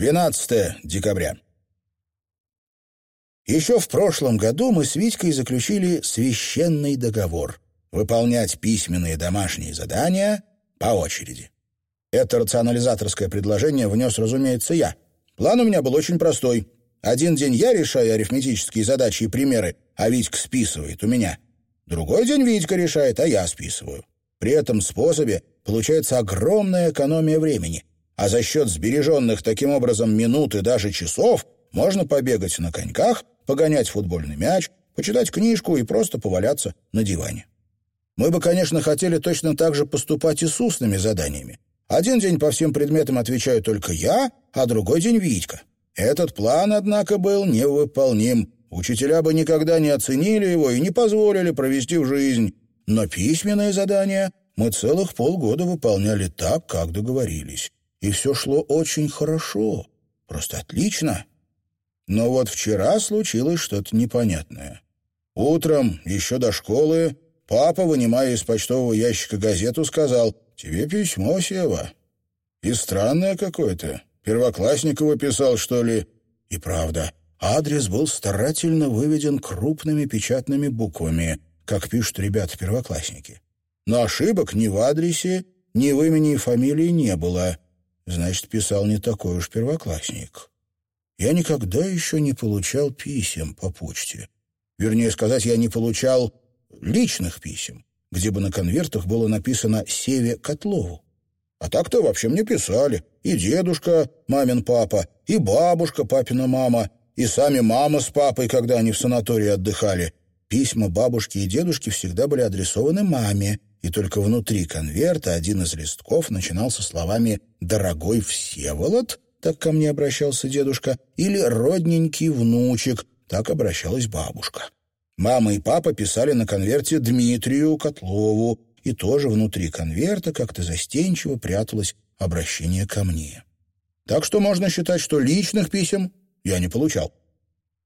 12 декабря. Еще в прошлом году мы с Витькой заключили священный договор выполнять письменные домашние задания по очереди. Это рационализаторское предложение внес, разумеется, я. План у меня был очень простой. Один день я решаю арифметические задачи и примеры, а Витька списывает у меня. Другой день Витька решает, а я списываю. При этом способе получается огромная экономия времени, а за счет сбереженных таким образом минут и даже часов можно побегать на коньках, погонять футбольный мяч, почитать книжку и просто поваляться на диване. Мы бы, конечно, хотели точно так же поступать и с устными заданиями. Один день по всем предметам отвечаю только я, а другой день Витька. Этот план, однако, был невыполним. Учителя бы никогда не оценили его и не позволили провести в жизнь. Но письменные задания мы целых полгода выполняли так, как договорились. И все шло очень хорошо, просто отлично. Но вот вчера случилось что-то непонятное. Утром, еще до школы, папа, вынимая из почтового ящика газету, сказал «Тебе письмо, Сева». И странное какое-то. Первоклассникова писал, что ли? И правда, адрес был старательно выведен крупными печатными буквами, как пишут ребята-первоклассники. Но ошибок ни в адресе, ни в имени и фамилии не было. Значит, писал не такой уж первоклассник. Я никогда еще не получал писем по почте. Вернее сказать, я не получал личных писем, где бы на конвертах было написано «Севе Котлову». А так-то вообще мне писали. И дедушка, мамин папа, и бабушка, папина мама, и сами мама с папой, когда они в санатории отдыхали. Письма бабушки и дедушки всегда были адресованы маме, и только внутри конверта один из листков начинался словами «Дорогой Всеволод», так ко мне обращался дедушка, или «Родненький внучек», так обращалась бабушка. Мама и папа писали на конверте Дмитрию Котлову, и тоже внутри конверта как-то застенчиво пряталось обращение ко мне. Так что можно считать, что личных писем я не получал.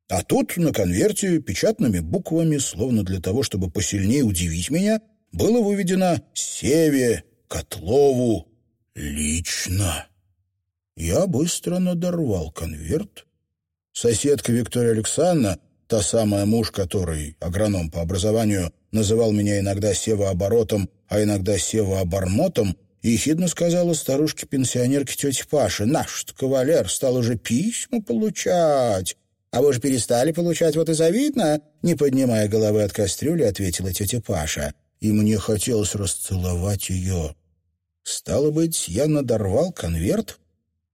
А тут на конверте печатными буквами, словно для того, чтобы посильнее удивить меня, было выведено «Севе Котлову лично». Я быстро надорвал конверт. Соседка Виктория Александровна, та самая муж, который, агроном по образованию, называл меня иногда Сева-оборотом, а иногда Сева-обормотом, ехидно сказала старушке-пенсионерке тете Паше, «Наш кавалер стал уже письма получать». «А вы же перестали получать, вот и завидно», не поднимая головы от кастрюли, ответила тетя Паша. И мне хотелось расцеловать ее. Стало быть, я надорвал конверт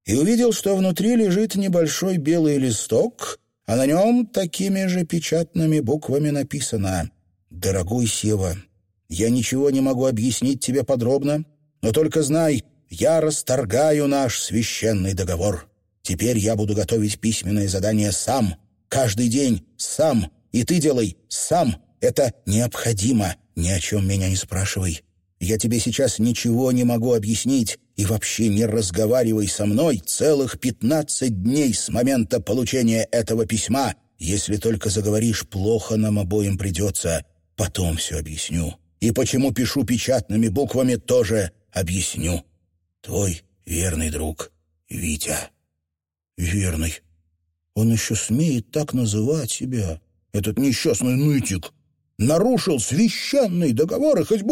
и увидел, что внутри лежит небольшой белый листок, а на нем такими же печатными буквами написано «Дорогой Сева, я ничего не могу объяснить тебе подробно, но только знай, я расторгаю наш священный договор. Теперь я буду готовить письменное задание сам, каждый день сам, и ты делай сам. Это необходимо, ни о чем меня не спрашивай. Я тебе сейчас ничего не могу объяснить, и вообще не разговаривай со мной целых пятнадцать дней с момента получения этого письма. Если только заговоришь, плохо нам обоим придется. Потом все объясню. И почему пишу печатными буквами, тоже объясню. Твой верный друг Витя. Верный. Он еще смеет так называть себя, этот несчастный нытик. Нарушил священный договор и хоть.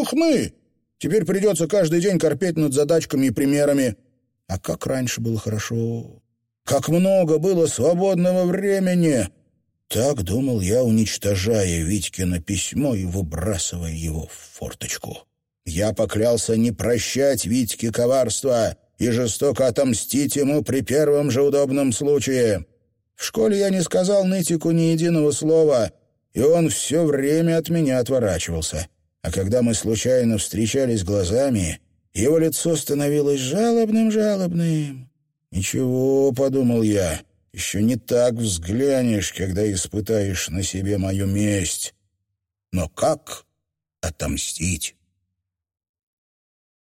Теперь придется каждый день корпеть над задачками и примерами. А как раньше было хорошо. Как много было свободного времени. Так думал я, уничтожая Витькино письмо и выбрасывая его в форточку. Я поклялся не прощать Витьке коварства и жестоко отомстить ему при первом же удобном случае. В школе я не сказал Нытику ни единого слова, и он все время от меня отворачивался. А когда мы случайно встречались глазами, его лицо становилось жалобным-жалобным. «Ничего», — подумал я, еще не так взглянешь, когда испытаешь на себе мою месть. Но как отомстить?